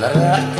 了。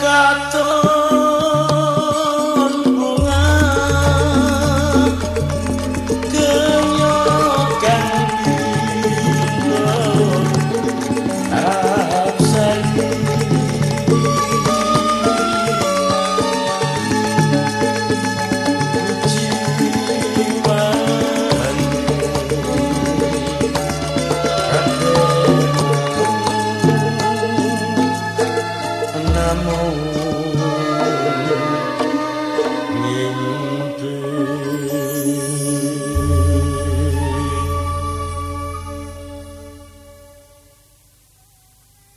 got the